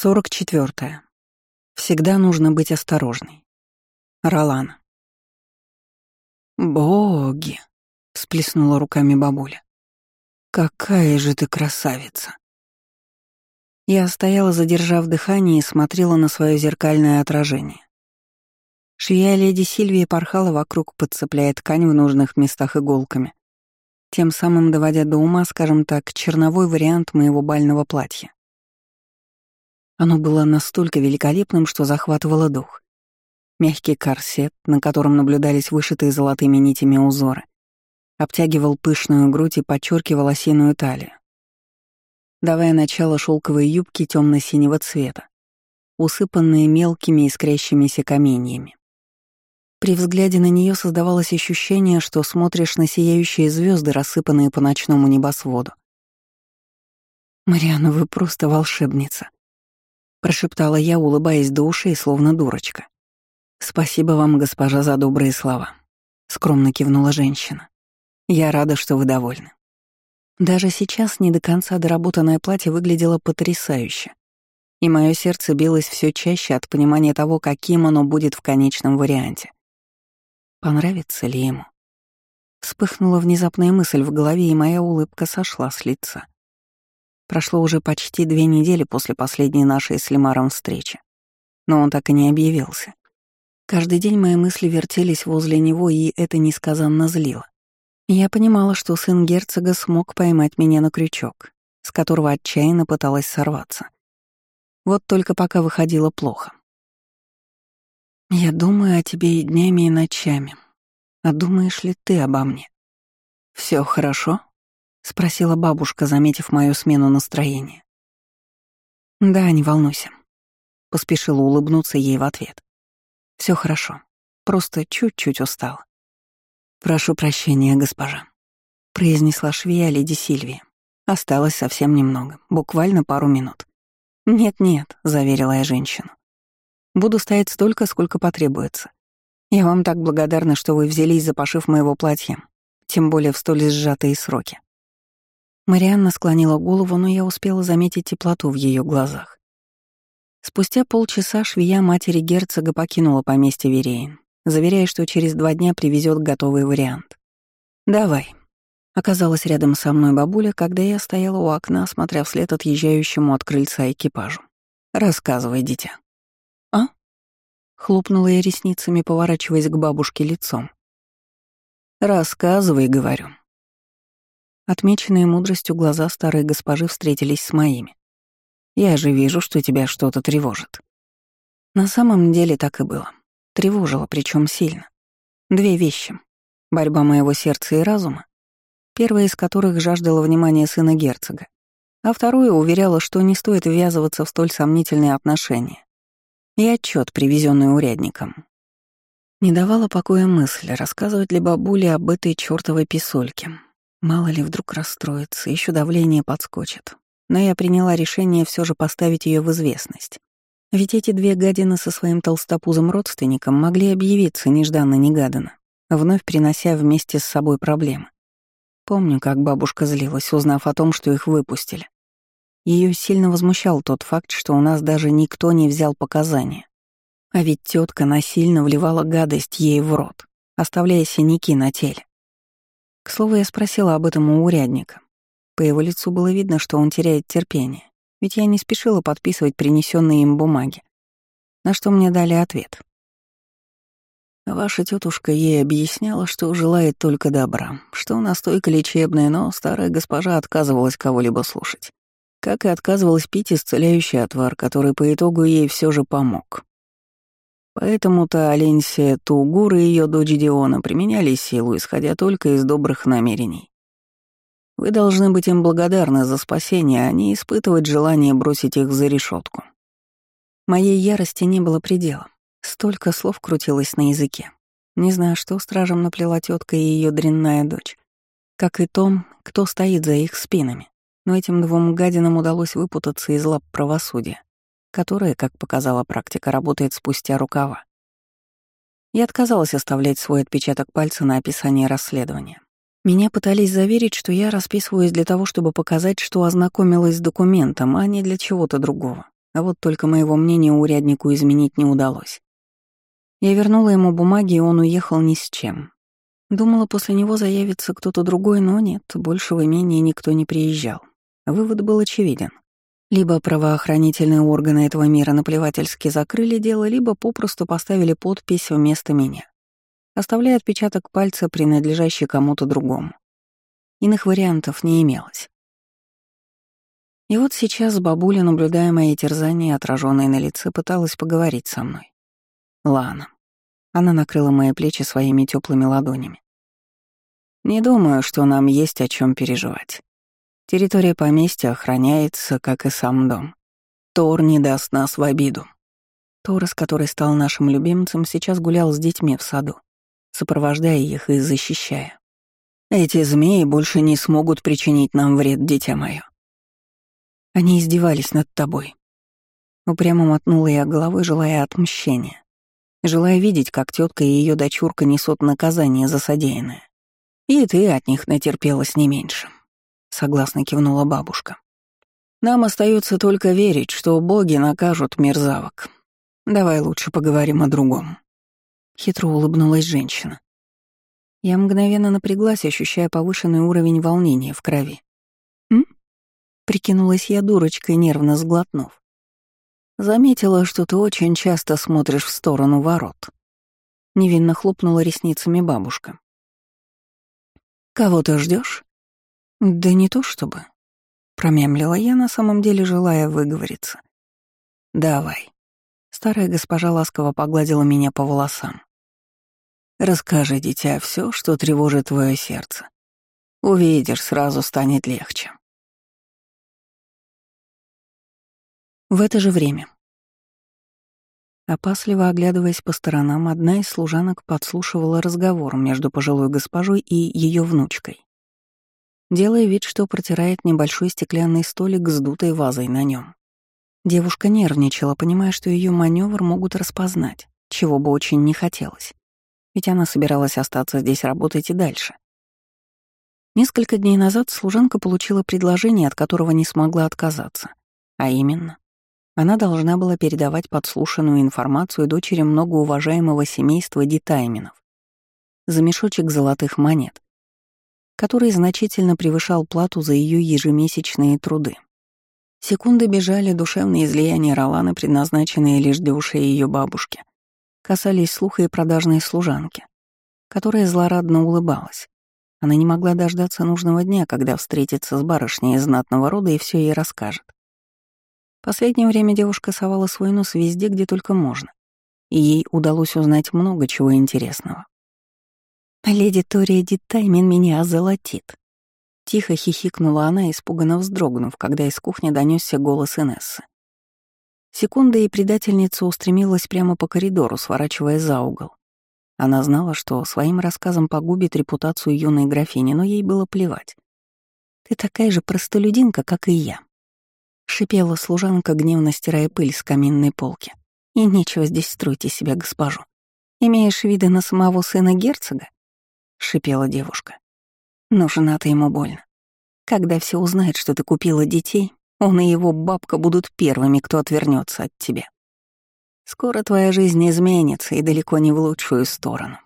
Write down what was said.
Сорок четвертое. Всегда нужно быть осторожной. Ролана. «Боги!» — всплеснула руками бабуля. «Какая же ты красавица!» Я стояла, задержав дыхание, и смотрела на свое зеркальное отражение. Швея леди Сильвии порхала вокруг, подцепляя ткань в нужных местах иголками, тем самым доводя до ума, скажем так, черновой вариант моего бального платья. Оно было настолько великолепным, что захватывало дух. Мягкий корсет, на котором наблюдались вышитые золотыми нитями узоры, обтягивал пышную грудь и подчеркивал осиную талию. Давая начало шелковой юбки темно-синего цвета, усыпанные мелкими искрящимися каменьями. При взгляде на нее создавалось ощущение, что смотришь на сияющие звезды, рассыпанные по ночному небосводу. «Мариана, вы просто волшебница», — прошептала я, улыбаясь до ушей, словно дурочка. «Спасибо вам, госпожа, за добрые слова», — скромно кивнула женщина. «Я рада, что вы довольны». Даже сейчас не до конца доработанное платье выглядело потрясающе, и мое сердце билось все чаще от понимания того, каким оно будет в конечном варианте. Понравится ли ему? Вспыхнула внезапная мысль в голове, и моя улыбка сошла с лица. Прошло уже почти две недели после последней нашей с Лемаром встречи, но он так и не объявился. Каждый день мои мысли вертелись возле него, и это несказанно злило. Я понимала, что сын герцога смог поймать меня на крючок, с которого отчаянно пыталась сорваться. Вот только пока выходило плохо. «Я думаю о тебе и днями, и ночами. А думаешь ли ты обо мне?» Все хорошо?» — спросила бабушка, заметив мою смену настроения. «Да, не волнуйся», — поспешила улыбнуться ей в ответ. Все хорошо. Просто чуть-чуть устала. «Прошу прощения, госпожа», — произнесла швея леди Сильвия. Осталось совсем немного, буквально пару минут. «Нет-нет», — заверила я женщину. «Буду стоять столько, сколько потребуется. Я вам так благодарна, что вы взялись за пошив моего платья, тем более в столь сжатые сроки». Марианна склонила голову, но я успела заметить теплоту в ее глазах. Спустя полчаса швея матери герцога покинула поместье Вереин, заверяя, что через два дня привезет готовый вариант. «Давай». Оказалась рядом со мной бабуля, когда я стояла у окна, смотря вслед отъезжающему от крыльца экипажу. «Рассказывай, дитя». «А?» Хлопнула я ресницами, поворачиваясь к бабушке лицом. «Рассказывай», — говорю. Отмеченные мудростью глаза старой госпожи встретились с моими. Я же вижу, что тебя что-то тревожит. На самом деле так и было. Тревожило, причем сильно. Две вещи. Борьба моего сердца и разума, первая из которых жаждала внимания сына герцога, а второе уверяла, что не стоит ввязываться в столь сомнительные отношения. И отчет, привезенный урядником. Не давала покоя мысль, рассказывать ли бабуле об этой чёртовой писольке. Мало ли вдруг расстроится, еще давление подскочит но я приняла решение все же поставить ее в известность. Ведь эти две гадины со своим толстопузым родственником могли объявиться нежданно-негаданно, вновь принося вместе с собой проблемы. Помню, как бабушка злилась, узнав о том, что их выпустили. Ее сильно возмущал тот факт, что у нас даже никто не взял показания. А ведь тетка насильно вливала гадость ей в рот, оставляя синяки на теле. К слову, я спросила об этом у урядника. По его лицу было видно, что он теряет терпение, ведь я не спешила подписывать принесенные им бумаги. На что мне дали ответ. Ваша тетушка ей объясняла, что желает только добра, что настойка лечебная, но старая госпожа отказывалась кого-либо слушать. Как и отказывалась пить исцеляющий отвар, который по итогу ей все же помог. Поэтому-то Аленсия Тугур и ее дочь Диона применяли силу, исходя только из добрых намерений. Вы должны быть им благодарны за спасение, а не испытывать желание бросить их за решетку. Моей ярости не было предела. Столько слов крутилось на языке. Не знаю, что стражам наплела тетка и ее дрянная дочь. Как и том, кто стоит за их спинами. Но этим двум гадинам удалось выпутаться из лап правосудия, которое, как показала практика, работает спустя рукава. Я отказалась оставлять свой отпечаток пальца на описании расследования. Меня пытались заверить, что я расписываюсь для того, чтобы показать, что ознакомилась с документом, а не для чего-то другого. А вот только моего мнения уряднику изменить не удалось. Я вернула ему бумаги, и он уехал ни с чем. Думала, после него заявится кто-то другой, но нет, больше в имение никто не приезжал. Вывод был очевиден. Либо правоохранительные органы этого мира наплевательски закрыли дело, либо попросту поставили подпись вместо меня, оставляя отпечаток пальца, принадлежащий кому-то другому. Иных вариантов не имелось. И вот сейчас бабуля, наблюдая мои терзания, отраженные на лице, пыталась поговорить со мной. Лана. Она накрыла мои плечи своими теплыми ладонями. Не думаю, что нам есть о чем переживать. Территория поместья охраняется, как и сам дом. Тор не даст нас в обиду. Торос, который стал нашим любимцем, сейчас гулял с детьми в саду, сопровождая их и защищая. Эти змеи больше не смогут причинить нам вред, дитя мое. Они издевались над тобой. Упрямо мотнула я головой, желая отмщения. Желая видеть, как тетка и ее дочурка несут наказание за содеянное. И ты от них натерпелась не меньше. Согласно кивнула бабушка. Нам остается только верить, что боги накажут мерзавок. Давай лучше поговорим о другом. Хитро улыбнулась женщина. Я мгновенно напряглась, ощущая повышенный уровень волнения в крови. «М?» Прикинулась я дурочкой, нервно сглотнув. Заметила, что ты очень часто смотришь в сторону ворот. Невинно хлопнула ресницами бабушка. Кого ты ждешь? Да не то чтобы. Промямлила я, на самом деле желая выговориться. Давай. Старая госпожа ласково погладила меня по волосам. Расскажи, дитя, все, что тревожит твое сердце. Увидишь, сразу станет легче. В это же время. Опасливо оглядываясь по сторонам, одна из служанок подслушивала разговор между пожилой госпожой и ее внучкой, делая вид, что протирает небольшой стеклянный столик с дутой вазой на нем. Девушка нервничала, понимая, что ее маневр могут распознать, чего бы очень не хотелось, ведь она собиралась остаться здесь работать и дальше. Несколько дней назад служанка получила предложение, от которого не смогла отказаться, а именно она должна была передавать подслушанную информацию дочери многоуважаемого семейства Дитайминов за мешочек золотых монет, который значительно превышал плату за ее ежемесячные труды. Секунды бежали, душевные излияния Роланы, предназначенные лишь для ушей ее бабушки, касались слуха и продажной служанки, которая злорадно улыбалась. Она не могла дождаться нужного дня, когда встретится с барышней из знатного рода и все ей расскажет. Последнее время девушка совала свой нос везде, где только можно, и ей удалось узнать много чего интересного. «Леди Тория Дитаймин меня озолотит», — тихо хихикнула она, испуганно вздрогнув, когда из кухни донесся голос Инессы. Секунда, и предательница устремилась прямо по коридору, сворачивая за угол. Она знала, что своим рассказом погубит репутацию юной графини, но ей было плевать. «Ты такая же простолюдинка, как и я», Шипела служанка, гневно стирая пыль с каминной полки. «И нечего здесь строить из себя госпожу. Имеешь виды на самого сына герцога?» — шипела девушка. «Но жена-то ему больно. Когда все узнают, что ты купила детей, он и его бабка будут первыми, кто отвернется от тебя. Скоро твоя жизнь изменится и далеко не в лучшую сторону.